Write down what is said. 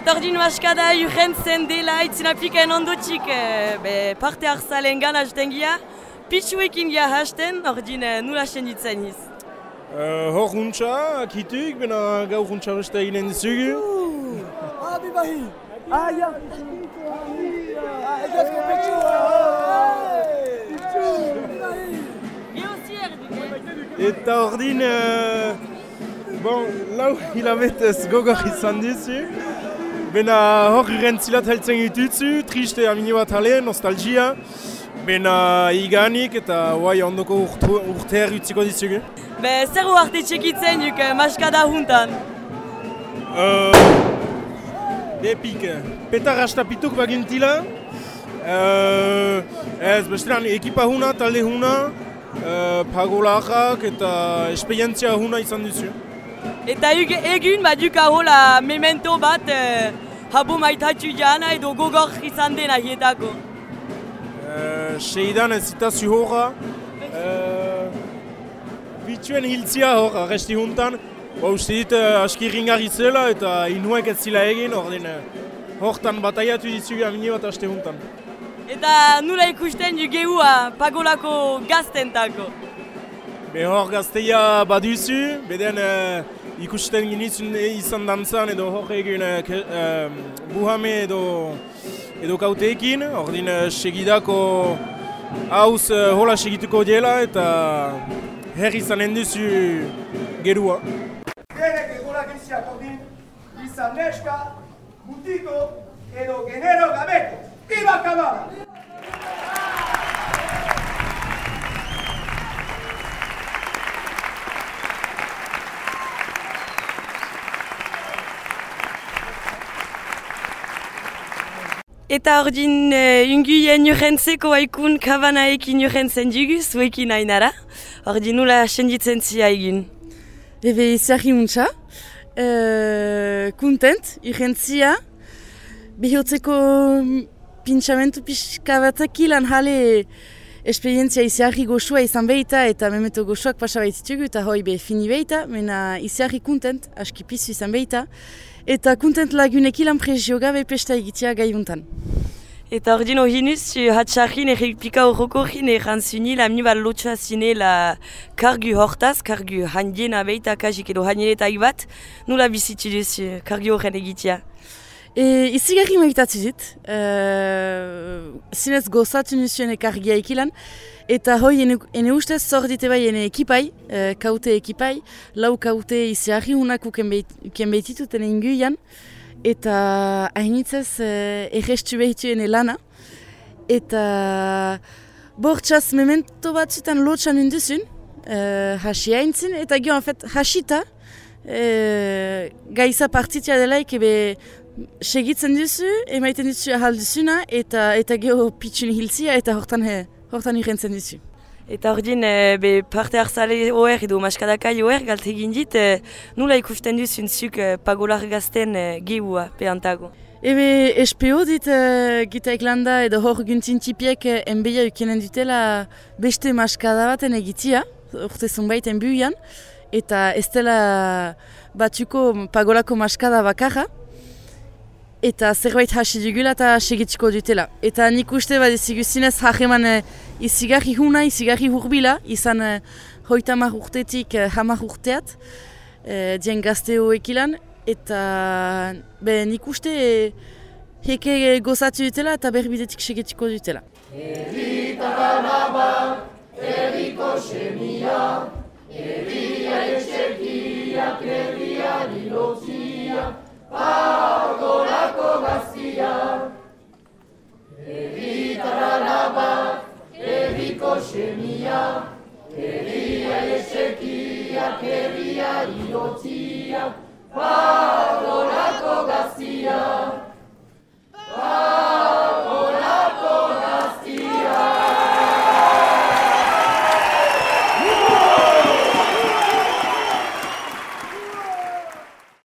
Eta ordin maskada urrentzen dela itzinapikaen ondotik e, be, parte hartzalen gana hasten gia, pitsuekin gia hasten, ordin e, nula senditzen iz. Uh, hor huntza, akituk, bena gau huntza beste eginen dizugu. Ah, bibahi! Ah, ja! Eta ordin, uh, bon, lau hilabetez gogor izan dizu. Bena hor irrentzilat heltzen ditutzu, triste amini bat ale, nostalgia. Bena iganik eta guai ondoko urteer utziko dizugu. Be, zer uarte txekitzen duk eh, maskada juntan? Uh, Epik, petar astapituk bagintila. Uh, ez, bestean, ekipa huna, talde huna, uh, pagolakak eta esperientzia huna izan duzu. Eta egun bat duk ahola memento bat eh, habo maitatu jana edo gogor izan dena hietako. Uh, Seidan ez zita zuhora. Uh, bituen hiltzia hor, arresti juntan. Ba, uste dit, uh, aski ringarri zela eta inuek ez zila egin, ordin uh, hortan bataiatu ditzugu amini bat aste juntan. Eta nula ikusten du gehua pagolako gaztentako. Be hor gazteia baduzu, beden uh, ikusten ginitzun izan dantzan edo hor egin uh, ke, uh, buhame edo, edo kauteekin, ordin uh, segidako hauz uh, hola segituko diela eta herri izanen duzu gerua. Gerek egolak iziak ordin, izan neska, mutiko edo genero gabeko. Iba Eta ordin uh, unguien urrentzeko haikun kabanaekin urrentzen dugu, zuekin hainara. Ordin nula senditzen zia egin. Ebe iziarri muntza, uh, kontent, urrentzia, behotzeko pintxamentu pixka batak ilan jale esperientzia iziarri goxua izan behita eta memeto goxuak pasa baititugu eta hoi be fini behita, mena iziarri kontent, aski pizu izan behita, eta kontent lagunek ilan prezio gabe pesta egitea gaiuntan. Eta ordin ohinuz, hatxarrin errepika horrokorrin errantzuni la mni bat lotxa zine la kargu hortaz, kargu handiena behita kajik edo handienetak bat, nula bizitu duz kargu horren egitea. E, izigarri maitatzen dit, e, zinez gozatu nuzuen ekargia ekilan, eta hoi ene, ene ustez zor dite bai ene ekipai, e, kaute ekipai, lau kaute izigarri hunako kenbeitituten inguian, eta hainitzez e, errestu behitu ene lana, eta bortxaz memento batzutan lotxan unduzun, e, hasi haintzin, eta gio, en fait, hasita, e, gaiza partitia delaik ebe segitzen duzu, emaiten duzu ahal duzuna, eta eta geho pitsun hiltzia, eta hortan, he, hortan irrentzen duzu. Eta ordin, e, be parte hartzale oer edo maskadakai oer galte egin dit, e, nula ikusten duzun zuk e, pagolar gazten e, gehua peantago. Ebe SPO dit uh, gita eklanda edo hor guntzintzipiek uh, enbeia ukenen dutela beste maskada baten egitia, urte zunbait enbuian, eta ez dela batzuko pagolako maskada bakarra, eta zerbait hasi dugula eta segitiko dutela. Eta nik uste bat ezigu zinez hageman e, izigarri huna, izigarri hurbila, izan e, hoita mar urtetik e, hamar urteat, e, dien gazte hoekilan, eta be, nik uste e, heke gozatu dutela eta berbidetik segitiko dutela. Herri Iria, irotzia, patorako.